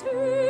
Christmas.